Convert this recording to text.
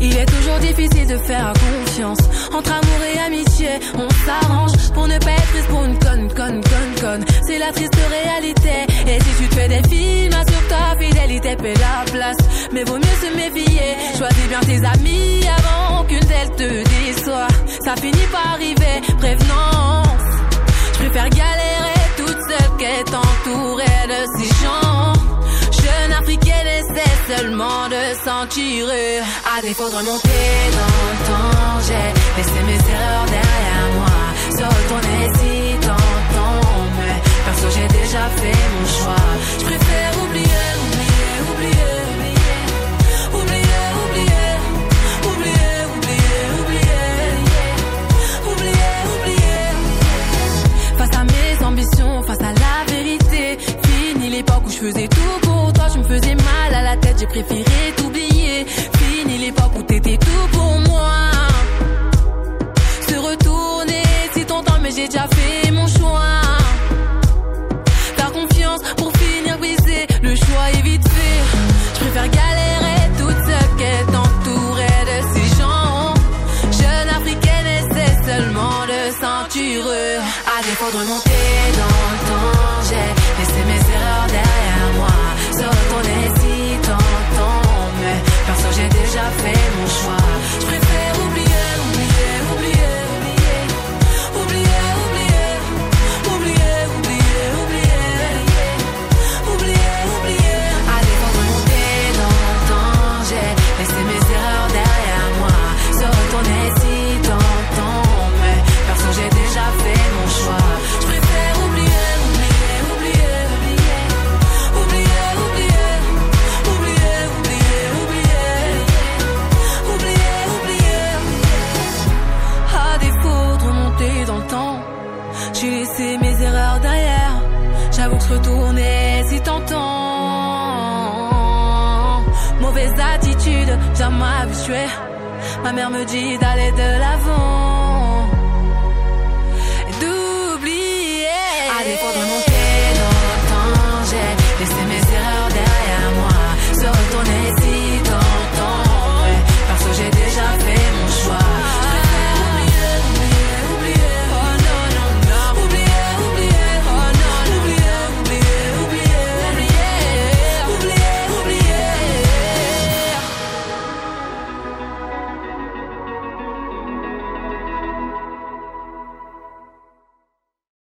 Il est toujours difficile de faire confiance. Entre amour et amitié, on s'arrange pour ne pas être triste pour une conne, conne, conne, conne. C'est la triste réalité. Et si tu te fais des films, assure ta fidélité, paie la place. Mais vaut mieux se méfier. Choisis bien tes amis avant qu'une telle te déçoit. Ça finit par arriver, prévenance. Je préfère galérer toute seule qu'être entourée de ces gens de s'en tirer. À défaut de remonter dans le temps, j'ai mes erreurs derrière moi. Se retourner si t'entends, mais perso j'ai déjà fait mon choix. Je préfère oublier, oublier, oublier. Oublier, oublier, oublier, oublier, oublier, oublier, oublier. Face à mes ambitions, face à la vérité, fini l'époque où je faisais tout pour toi, je me faisais mal j'ai préféré t'oublier. Fini l'époque où t'étais tout pour moi. Se retourner si t'entends, mais j'ai déjà fait mon choix. Faire confiance pour finir brisé, le choix est vite fait. Je préfère galérer toute seule qu'être entourée de ces gens. Jeune africaine essaie seulement de ceintureux. À défaut de remonter dans le temps, laissé mes erreurs derrière. J'avoue que se retourner si t'entends. Mauvaise attitude, jamais habituée. Ma mère me dit d'aller de l'avant.